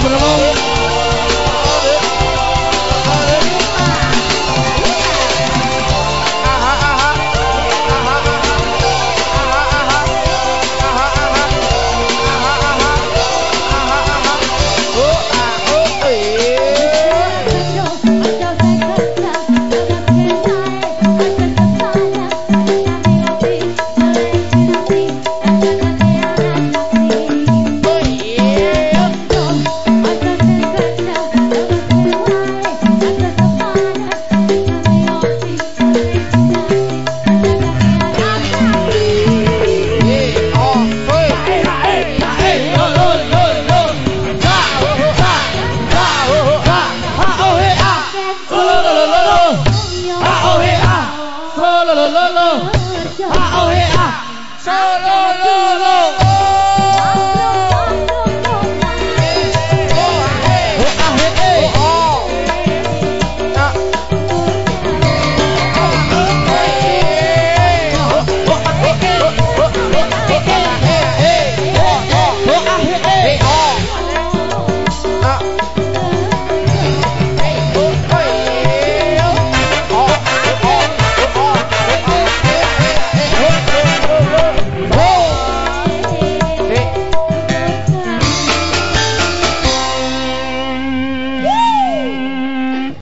bravo. Solo